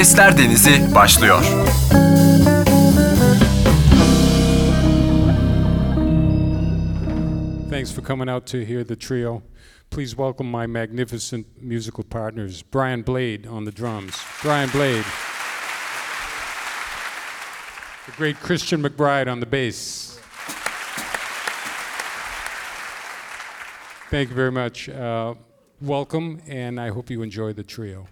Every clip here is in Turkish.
Sesler Denizi başlıyor. Thanks for coming out to hear the trio. Please welcome my magnificent musical partners, Brian Blade on the drums. Brian Blade. The great Christian McBride on the bass. Thank you very much. Uh, welcome, and I hope you enjoy the trio.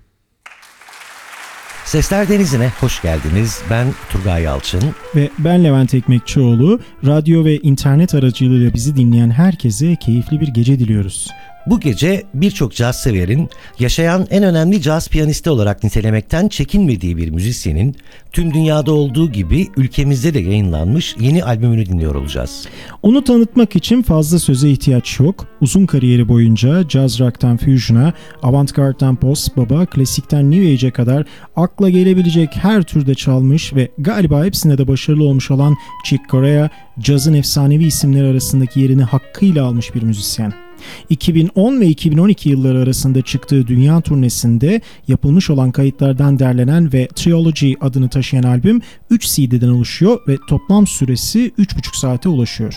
Sesler Denizi'ne hoş geldiniz. Ben Turgay Yalçın. Ve ben Levent Ekmekçioğlu. Radyo ve internet aracılığıyla bizi dinleyen herkese keyifli bir gece diliyoruz. Bu gece birçok caz severin yaşayan en önemli caz piyanisti olarak nitelemekten çekinmediği bir müzisyenin tüm dünyada olduğu gibi ülkemizde de yayınlanmış yeni albümünü dinliyor olacağız. Onu tanıtmak için fazla söze ihtiyaç yok. Uzun kariyeri boyunca jazz rock'tan fusion'a, avantgard'dan post baba, klasikten new age'e kadar akla gelebilecek her türde çalmış ve galiba hepsinde de başarılı olmuş olan Chick Corea, cazın efsanevi isimleri arasındaki yerini hakkıyla almış bir müzisyen. 2010 ve 2012 yılları arasında çıktığı dünya turnesinde yapılmış olan kayıtlardan derlenen ve Trilogy adını taşıyan albüm 3 CD'den oluşuyor ve toplam süresi 3,5 saate ulaşıyor.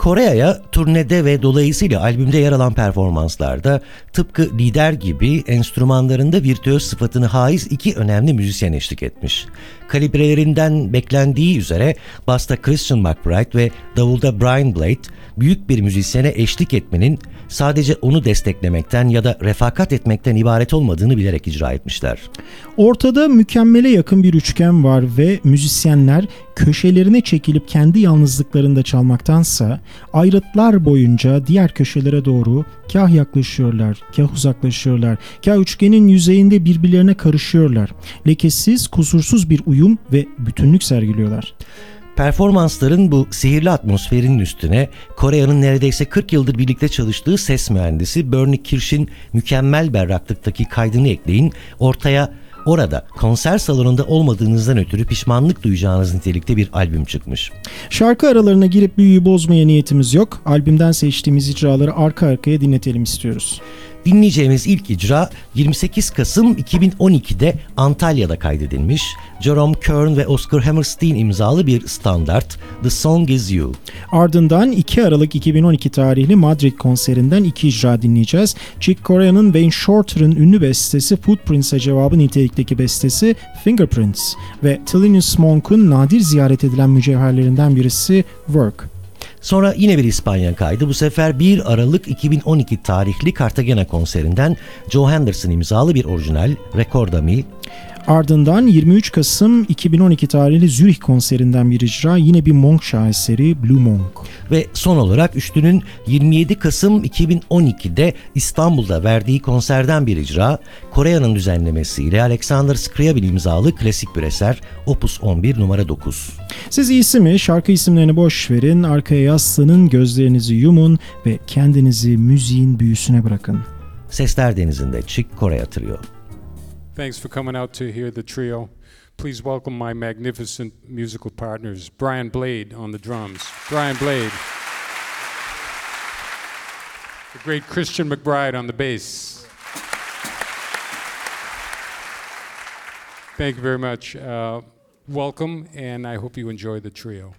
Kore'ye turnede ve dolayısıyla albümde yer alan performanslarda tıpkı lider gibi enstrümanlarında virtüöz sıfatını haiz iki önemli müzisyen eşlik etmiş. Kalibrelerinden beklendiği üzere basta Christian McBride ve davulda Brian Blade büyük bir müzisyene eşlik etmenin sadece onu desteklemekten ya da refakat etmekten ibaret olmadığını bilerek icra etmişler. Ortada mükemmele yakın bir üçgen var ve müzisyenler köşelerine çekilip kendi yalnızlıklarında çalmaktansa ayrıtlar boyunca diğer köşelere doğru kah yaklaşıyorlar, kah uzaklaşıyorlar, kah üçgenin yüzeyinde birbirlerine karışıyorlar. Lekesiz, kusursuz bir uyum ve bütünlük sergiliyorlar. Performansların bu sihirli atmosferinin üstüne Kore'nin neredeyse 40 yıldır birlikte çalıştığı ses mühendisi Bernie Kirsch'in mükemmel berraklıktaki kaydını ekleyin. Ortaya orada konser salonunda olmadığınızdan ötürü pişmanlık duyacağınız nitelikte bir albüm çıkmış. Şarkı aralarına girip büyüyü bozmaya niyetimiz yok. Albümden seçtiğimiz icraları arka arkaya dinletelim istiyoruz. Dinleyeceğimiz ilk icra 28 Kasım 2012'de Antalya'da kaydedilmiş. Jerome Kern ve Oscar Hammerstein imzalı bir standart The Song Is You. Ardından 2 Aralık 2012 tarihli Madrid konserinden iki icra dinleyeceğiz. Chick Corea'nın Wayne Shorter'ın ünlü bestesi Footprints'e cevabı nitelikteki bestesi Fingerprints ve Thelonious Monk'un nadir ziyaret edilen mücevherlerinden birisi Work. Sonra yine bir İspanya kaydı. Bu sefer 1 Aralık 2012 tarihli Cartagena konserinden Joe Henderson imzalı bir orijinal Recorda Mi. Ardından 23 Kasım 2012 tarihli Zürih konserinden bir icra yine bir Monk şaheseri Blue Monk. Ve son olarak üçlünün 27 Kasım 2012'de İstanbul'da verdiği konserden bir icra Kore'nin düzenlemesiyle Alexander Scriabin imzalı klasik bir eser Opus 11 numara 9. Siz iyisi mi şarkı isimlerini boş verin, arkaya yaslanın, gözlerinizi yumun ve kendinizi müziğin büyüsüne bırakın. Sesler Denizi'nde Chick Corea Trio. Thanks for coming out to hear the trio. Please welcome my magnificent musical partners, Brian Blade on the drums. Brian Blade. The great Christian McBride on the bass. Thank you very much. Uh, welcome, and I hope you enjoy the trio.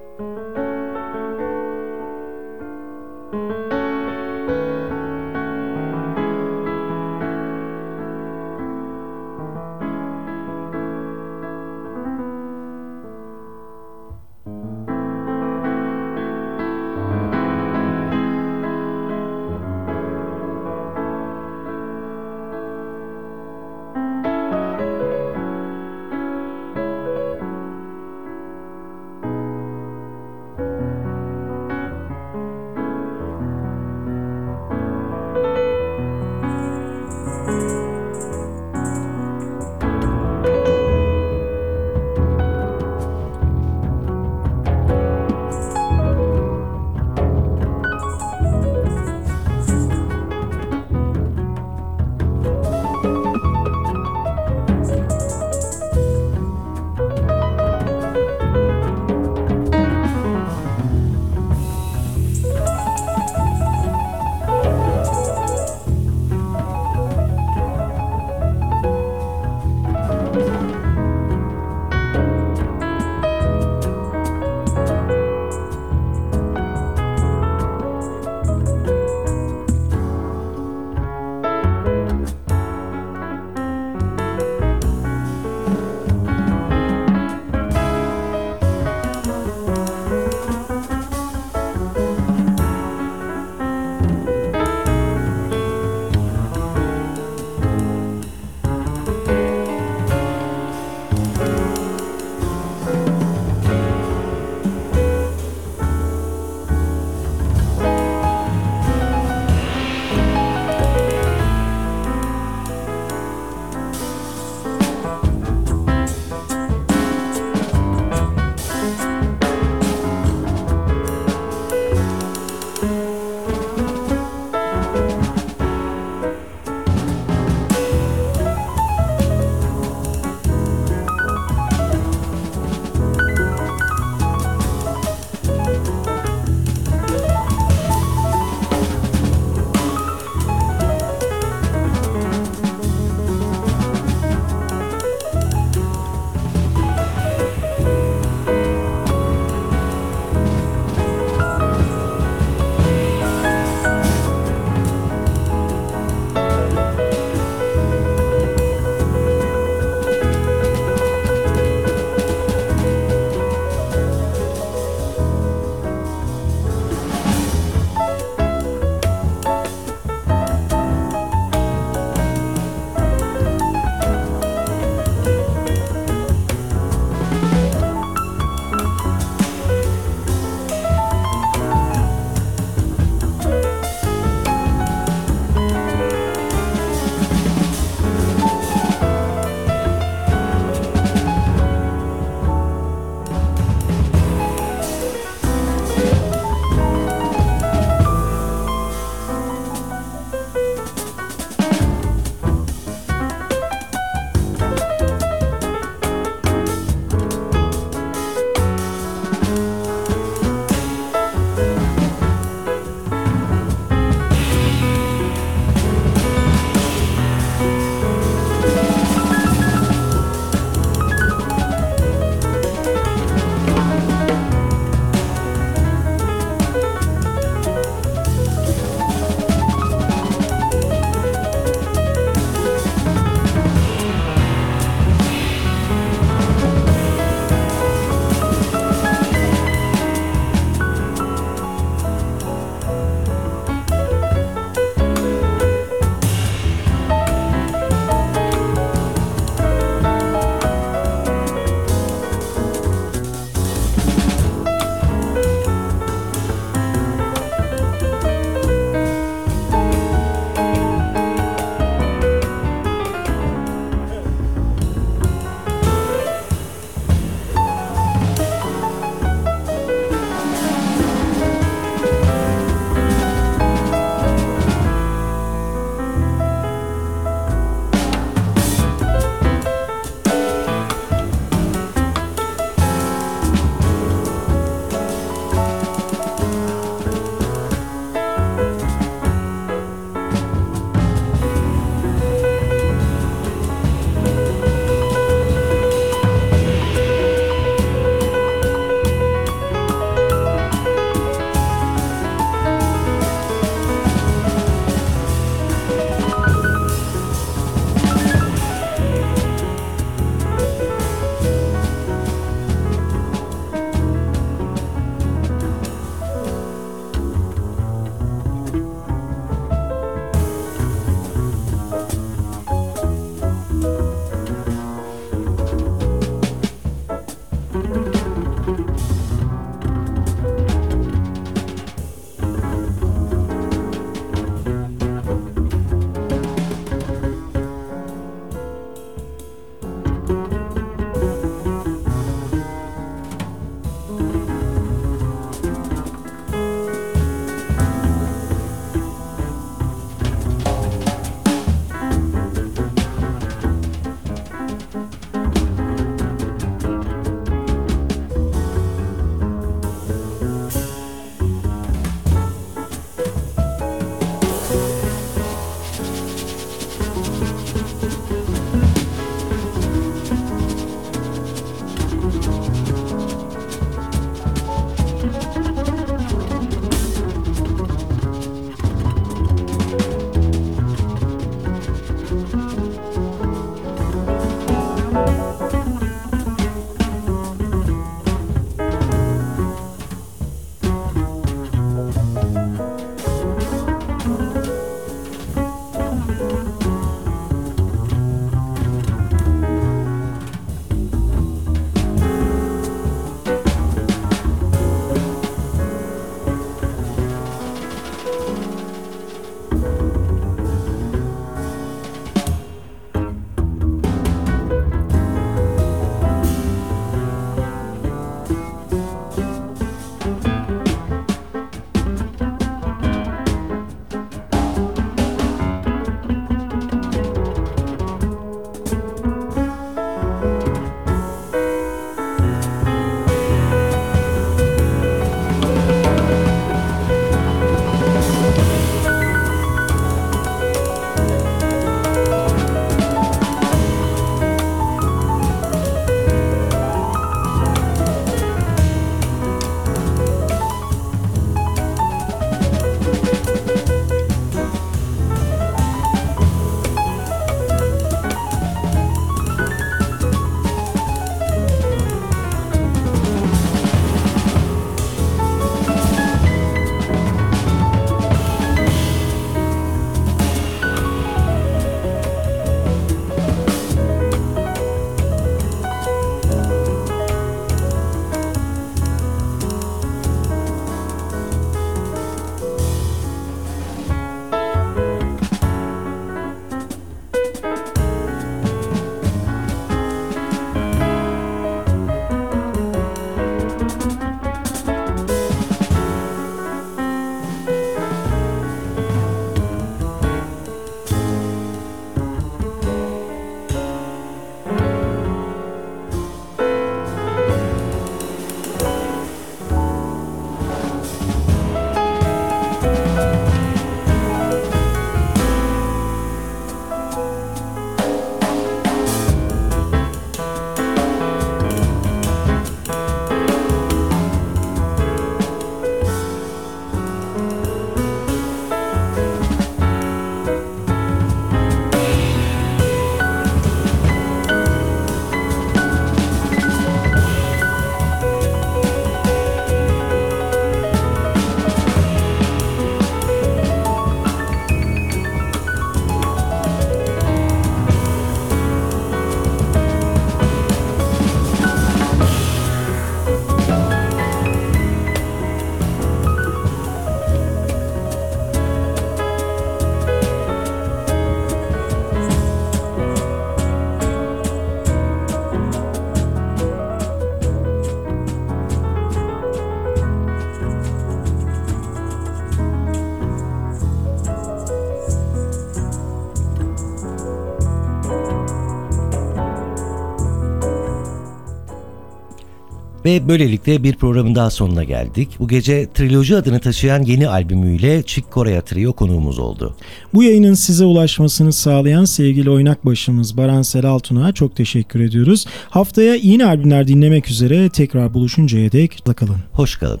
Ve böylelikle bir programın daha sonuna geldik. Bu gece Triloji adını taşıyan yeni albümüyle Chick Corea Trio konuğumuz oldu. Bu yayının size ulaşmasını sağlayan sevgili oynak başımız Baran Selaltun'a çok teşekkür ediyoruz. Haftaya yeni albümler dinlemek üzere tekrar buluşuncaya dek kalın. Hoş kalın.